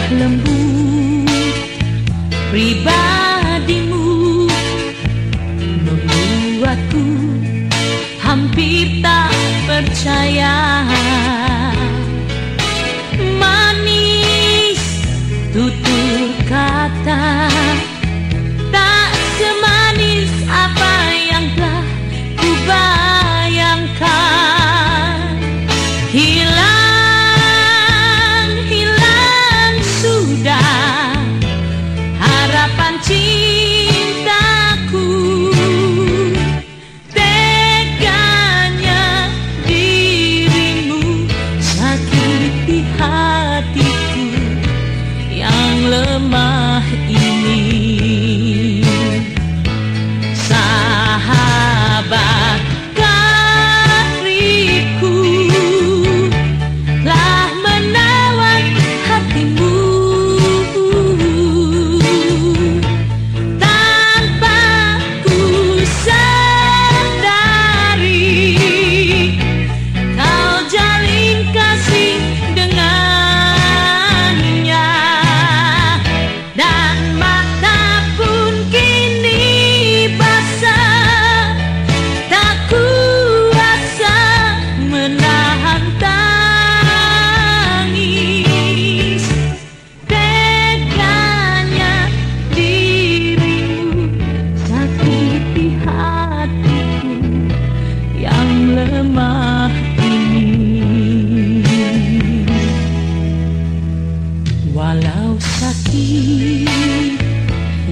lemah lembut pribadimu membuatku hampir tak percaya. Manis tutur kata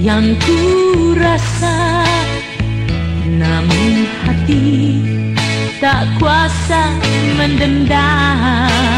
yang ku rasa. Namun hati tak kuasa mendendam.